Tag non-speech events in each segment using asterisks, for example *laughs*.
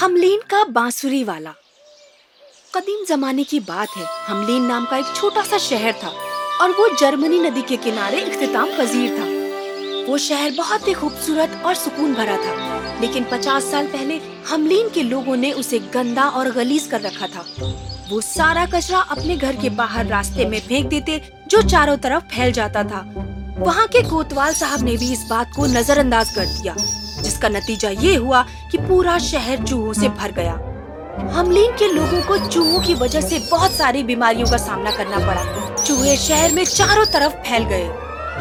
ہملین کا بانسری والا۔ قدیم زمانے کی بات ہے، ہملین نام کا ایک چھوٹا سا شہر تھا اور وہ جرمنی ندی کے کنارے اختتام پذیر تھا۔ وہ شہر بہت ہی خوبصورت اور سکون بھرا تھا، لیکن پچاس سال پہلے ہملین کے لوگوں نے اسے گندا اور گلیز کر رکھا تھا۔ وہ سارا کچرا اپنے گھر کے باہر راستے میں پھینک دیتے، جو چاروں طرف پھیل جاتا تھا۔ وہاں کے کوتوال صاحب نے بھی اس بات کو نظر انداز کر دیا۔ جس کا نتیجہ یہ ہوا کہ پورا شہر چوہوں سے بھر گیا۔ ہملین کے لوگوں کو چوہوں کی وجہ سے بہت ساری بیماریوں کا سامنا کرنا پڑا۔ چوہے شہر میں چاروں طرف پھیل گئے۔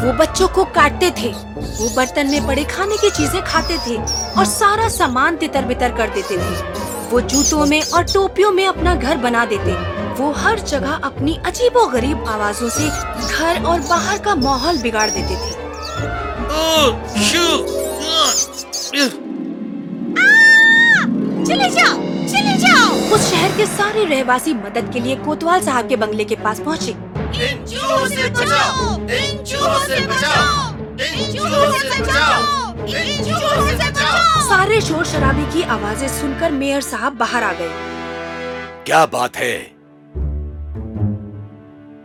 وہ بچوں کو کاٹتے تھے، وہ برتن میں پڑے کھانے کی چیزیں کھاتے تھے اور سارا سامان تتر بتر کر دیتے تھے۔ وہ جوتوں میں اور ٹوپیوں میں اپنا گھر بنا دیتے۔ وہ ہر جگہ اپنی عجیب و غریب آوازوں سے گھر اور باہر کا ماحول بگاڑ دیتے تھے۔ چلے جاؤ چلے جاؤ۔ اس شہر کے سارے رہواسی مدد کے لیے کوتوال صاحب کے بنگلے کے پاس پہنچے۔ ان چوہوں سے بچاؤ ان چوہوں سے بچاؤ ان چوہوں سے بچاؤ ان چوہوں سے بچاؤ۔ سارے شور شرابی کی آوازیں سن کر میئر صاحب باہر آ گئے۔ کیا بات ہے؟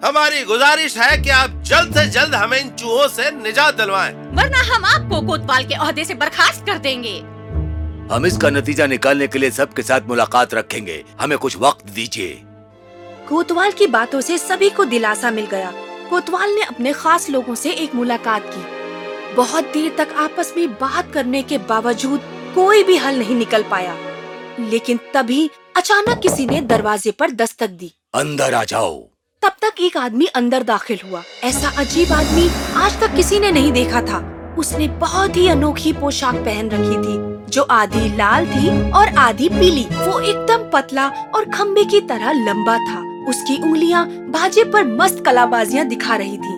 ہماری گزارش ہے کہ آپ جلد سے جلد ہمیں ان چوہوں سے نجات دلوائیں۔ ورنہ ہم آپ کو کوتوال کے عہدے سے برخاست کر دیں گے۔ ہم اس کا نتیجہ نکالنے کے لیے سب کے ساتھ ملاقات رکھیں گے۔ ہمیں کچھ وقت دیجیے کوتوال کی باتوں سے سبھی کو دلاسا مل گیا۔ کوتوال نے اپنے خاص لوگوں سے ایک ملاقات کی۔ بہت دیر تک آپس میں بات کرنے کے باوجود کوئی بھی حل نہیں نکل پایا۔ لیکن تبھی اچانک کسی نے دروازے پر دستک دی۔ اندر آ جاؤ۔ تب تک ایک آدمی اندر داخل ہوا۔ ایسا عجیب آدمی آج تک کسی نے نہیں دیکھا تھا۔ اس نے بہت ہی انوکھی پوشاک پہن رکھی تھی جو آدھی لال تھی اور آدھی پیلی۔ وہ ایک دم پتلا اور کھمبے کی طرح لمبا تھا۔ اس کی انگلیاں باجے پر مست کلا بازیاں دکھا رہی تھی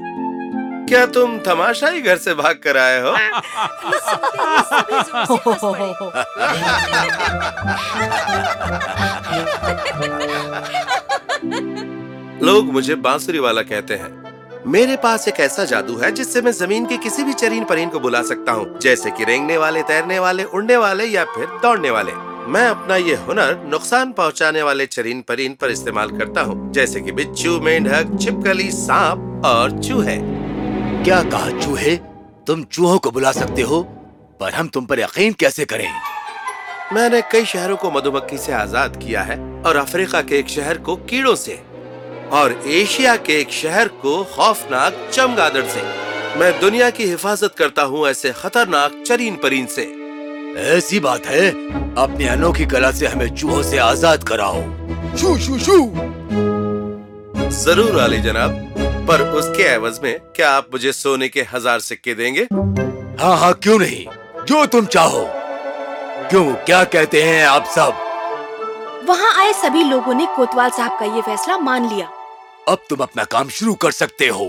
کیا تم تماشائی گھر سے بھاگ کر آئے ہو؟ *laughs* *laughs* *laughs* لوگ مجھے بانسری والا کہتے ہیں۔ میرے پاس ایک ایسا جادو ہے جس سے میں زمین کے کسی بھی چرین پرین کو بلا سکتا ہوں جیسے کہ رینگنے والے تیرنے والے اڑنے والے یا پھر دوڑنے والے۔ میں اپنا یہ ہنر نقصان پہنچانے والے چرین پرین پر استعمال کرتا ہوں جیسے کہ بچھو مینڈک چھپکلی سانپ اور چوہے۔ کیا کہا چوہے؟ تم چوہوں کو بلا سکتے ہو؟ پر ہم تم پر یقین کیسے کریں؟ میں نے کئی شہروں کو مدو مکھی سے آزاد کیا ہے اور افریقہ کے ایک شہر کو کیڑوں سے۔ اور ایشیا کے ایک شہر کو خوفناک چمگادڑ سے۔ میں دنیا کی حفاظت کرتا ہوں ایسے خطرناک چرین پرین سے۔ ایسی بات ہے اپنی انوکھی کلا سے ہمیں چوہوں سے آزاد کراؤ۔ شو شو شو۔ ضرور علی جناب پر اس کے عوض میں کیا آپ مجھے سونے کے ہزار سکے دیں گے؟ ہاں ہاں کیوں نہیں؟ جو تم چاہو۔ کیوں؟ کیا کہتے ہیں آپ سب؟ وہاں آئے سبھی لوگوں نے کوتوال صاحب کا یہ فیصلہ مان لیا۔ اب تم اپنا کام شروع کر سکتے ہو۔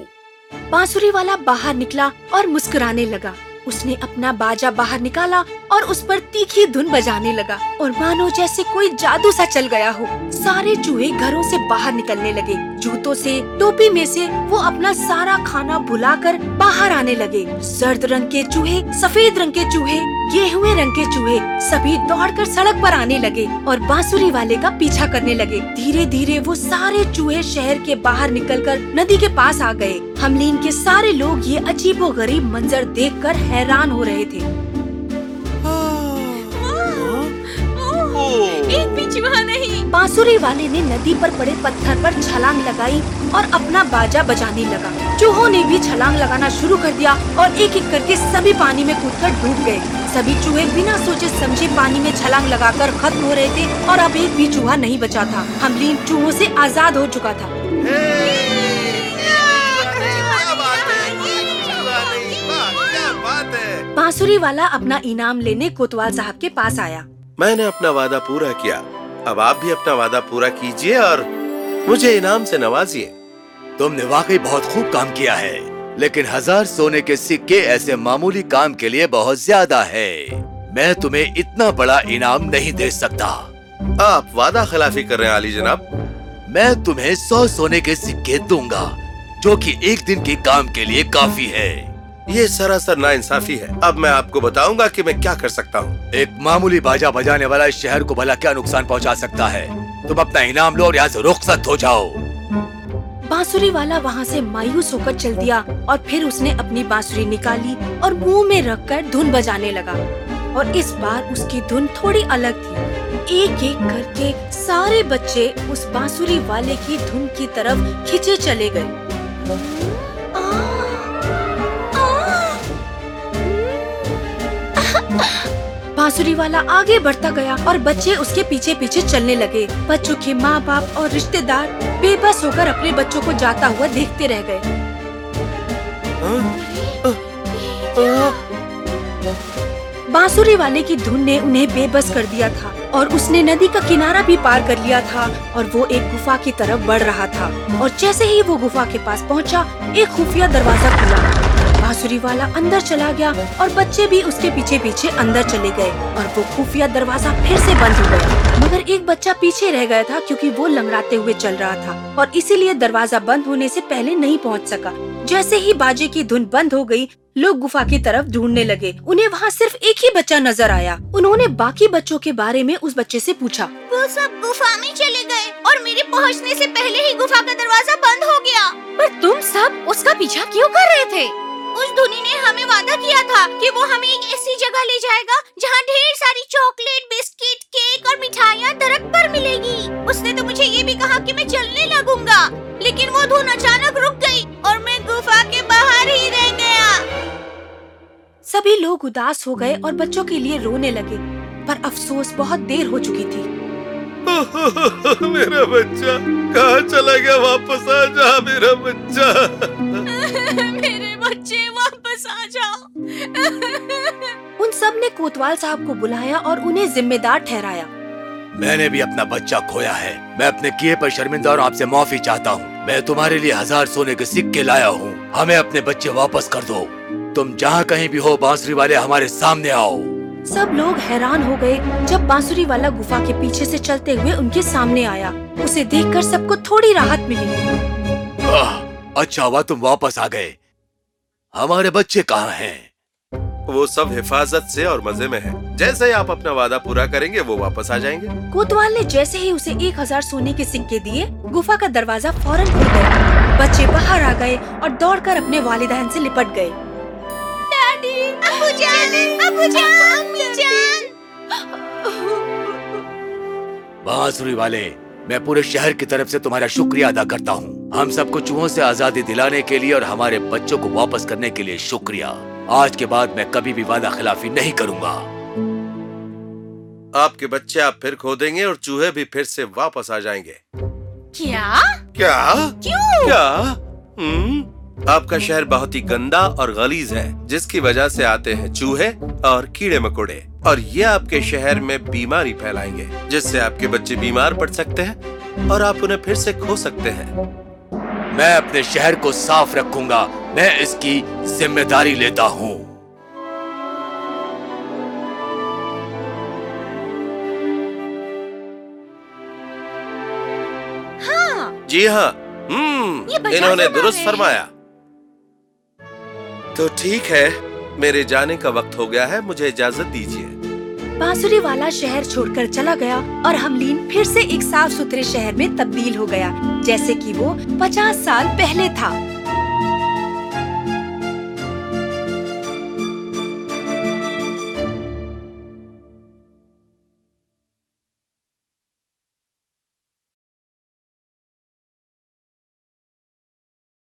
بانسری والا باہر نکلا اور مسکرانے لگا۔ اس نے اپنا باجا باہر نکالا اور اس پر تیکھی دھن بجانے لگا۔ اور مانو جیسے کوئی جادو سا چل گیا ہو۔ سارے چوہے گھروں سے باہر نکلنے لگے۔ جوتوں سے، ٹوپی میں سے وہ اپنا سارا کھانا بھلا کر باہر آنے لگے۔ زرد رنگ کے چوہے، سفید رنگ کے چوہے گیہویں رنگ کے چوہے سبھی دوڑ کر سڑک پر آنے لگے اور بانسری والے کا پیچھا کرنے لگے۔ دھیرے دھیرے وہ سارے چوہے شہر کے باہر نکل کر ندی کے پاس آ گئے۔ ہملین کے سارے لوگ یہ عجیب و غریب منظر دیکھ کر حیران ہو رہے تھے۔ ایک بھی چوہا نہیں۔ بانسری والے نے ندی پر پڑے پتھر پر چھلانگ لگائی اور اپنا باجا بجانے لگا۔ چوہوں نے بھی چھلانگ لگانا شروع کر دیا اور ایک ایک کر کے سبھی پانی میں کود کر ڈوب گئے۔ سبھی چوہے بنا سوچے سمجھے پانی میں چھلانگ لگا کر ختم ہو رہے تھے اور اب ایک بھی چوہا نہیں بچا تھا۔ ہملین چوہوں سے آزاد ہو چکا تھا۔ بانسری والا اپنا انعام لینے کوتوال صاحب کے پاس آیا۔ میں نے اپنا وعدہ پورا کیا۔ اب آپ بھی اپنا وعدہ پورا کیجیے اور مجھے انعام سے نوازیے تم نے واقعی بہت خوب کام کیا ہے لیکن ہزار سونے کے سکے ایسے معمولی کام کے لیے بہت زیادہ ہے۔ میں تمہیں اتنا بڑا انعام نہیں دے سکتا۔ آپ وعدہ خلافی کر رہے ہیں علی جناب؟ میں تمہیں سو سونے کے سکے دوں گا جو کہ ایک دن کے کام کے لیے کافی ہے۔ یہ سراسر نا انصافی ہے۔ اب میں آپ کو بتاؤں گا کہ میں کیا کر سکتا ہوں۔ ایک معمولی باجا بجانے والا اس شہر کو بھلا کیا نقصان پہنچا سکتا ہے۔ تم اپنا انعام لو اور یہاں سے رخصت ہو جاؤ۔ بانسری والا وہاں سے مایوس ہو کر چل دیا اور پھر اس نے اپنی بانسری نکالی اور منہ میں رکھ کر دھن بجانے لگا۔ اور اس بار اس کی دھن تھوڑی الگ تھی۔ ایک ایک کر کے سارے بچے اس بانسری والے کی دھن کی طرف کھینچے چلے گئے۔ بانسری والا آگے بڑھتا گیا اور بچے اس کے پیچھے پیچھے چلنے لگے۔ بچوں کے ماں باپ اور رشتے دار بے بس ہو کر اپنے بچوں کو جاتا ہوا دیکھتے رہ گئے۔ بانسری والے کی دھن نے انہیں بے بس کر دیا تھا اور اس نے ندی کا کنارہ بھی پار کر لیا تھا اور وہ ایک گفا کی طرف بڑھ رہا تھا اور جیسے ہی وہ گفا کے پاس پہنچا، ایک خفیہ دروازہ کھلا۔ بانسری والا اندر چلا گیا اور بچے بھی اس کے پیچھے پیچھے اندر چلے گئے اور وہ خفیہ دروازہ پھر سے بند ہو گیا۔ مگر ایک بچہ پیچھے رہ گیا تھا کیونکہ وہ لنگڑاتے ہوئے چل رہا تھا اور اسی لیے دروازہ بند ہونے سے پہلے نہیں پہنچ سکا۔ جیسے ہی باجے کی دھن بند ہو گئی لوگ گفا کی طرف ڈھونڈنے لگے۔ انہیں وہاں صرف ایک ہی بچہ نظر آیا۔ انہوں نے باقی بچوں کے بارے میں اس بچے سے پوچھا۔ وہ سب گفا میں چلے گئے اور میرے پہنچنے سے پہلے ہی گفا کا دروازہ بند ہو گیا۔ پر تم سب اس کا پیچھا کیوں کر رہے تھے؟ اس دھنی نے ہمیں وعدہ کیا تھا کہ وہ ہمیں ایک ایسی جگہ لے جائے گا جہاں ڈھیر ساری چاکلیٹ بسکٹ کیک اور مٹھائیاں درخت پر ملے گی۔ اس نے تو مجھے یہ بھی کہا کہ میں چلنے لگوں گا لیکن وہ دھن اچانک رک گئی اور میں گفا کے باہر ہی رہ گیا۔ سبھی لوگ اداس ہو گئے اور بچوں کے لیے رونے لگے پر افسوس بہت دیر ہو چکی تھی۔ *laughs* میرا بچہ کہاں چلا گیا واپس آ جا میرا بچہ؟ *laughs* واپس آ جاؤ۔ *laughs* ان سب نے کوتوال صاحب کو بلایا اور انہیں ذمہ دار ٹھہرایا۔ میں نے بھی اپنا بچہ کھویا ہے۔ میں اپنے کیے پر شرمندہ اور آپ سے معافی چاہتا ہوں۔ میں تمہارے لیے ہزار سونے کے سکے لایا ہوں۔ ہمیں اپنے بچے واپس کر دو۔ تم جہاں کہیں بھی ہو بانسری والے ہمارے سامنے آؤ۔ سب لوگ حیران ہو گئے جب بانسری والا گفا کے پیچھے سے چلتے ہوئے ان کے سامنے آیا۔ اسے دیکھ کر سب کو تھوڑی راحت ملی۔ اچھا ہوا تم واپس آ گئے۔ ہمارے بچے کہاں ہیں؟ وہ سب حفاظت سے اور مزے میں ہیں۔ جیسے ہی آپ اپنا وعدہ پورا کریں گے وہ واپس آ جائیں گے۔ کوتوال نے جیسے ہی اسے ایک ہزار سونے کے سکے دیے گفا کا دروازہ فوراً کھل گیا۔ بچے باہر آ گئے اور دوڑ کر اپنے والدین سے لپٹ گئے۔ بازری والے میں پورے شہر کی طرف سے تمہارا شکریہ ادا کرتا ہوں۔ ہم سب کو چوہوں سے آزادی دلانے کے لیے اور ہمارے بچوں کو واپس کرنے کے لیے شکریہ۔ آج کے بعد میں کبھی بھی وعدہ خلافی نہیں کروں گا۔ آپ کے بچے آپ پھر کھو دیں گے اور چوہے بھی پھر سے واپس آ جائیں گے۔ کیا؟ کیا؟ کیوں؟ کیا؟ آپ کا شہر بہت ہی گندا اور غلیز ہے جس کی وجہ سے آتے ہیں چوہے اور کیڑے مکوڑے۔ اور یہ آپ کے شہر میں بیماری پھیلائیں گے جس سے آپ کے بچے بیمار پڑ سکتے ہیں اور آپ انہیں پھر سے کھو سکتے ہیں۔ میں اپنے شہر کو صاف رکھوں گا۔ میں اس کی ذمہ داری لیتا ہوں۔ جی ہاں۔ انہوں نے درست فرمایا۔ تو ٹھیک ہے میرے جانے کا وقت ہو گیا ہے مجھے اجازت دیجیے بانسری والا شہر چھوڑ کر چلا گیا اور ہملین پھر سے ایک صاف ستھرے شہر میں تبدیل ہو گیا، جیسے کہ وہ پچاس سال پہلے تھا۔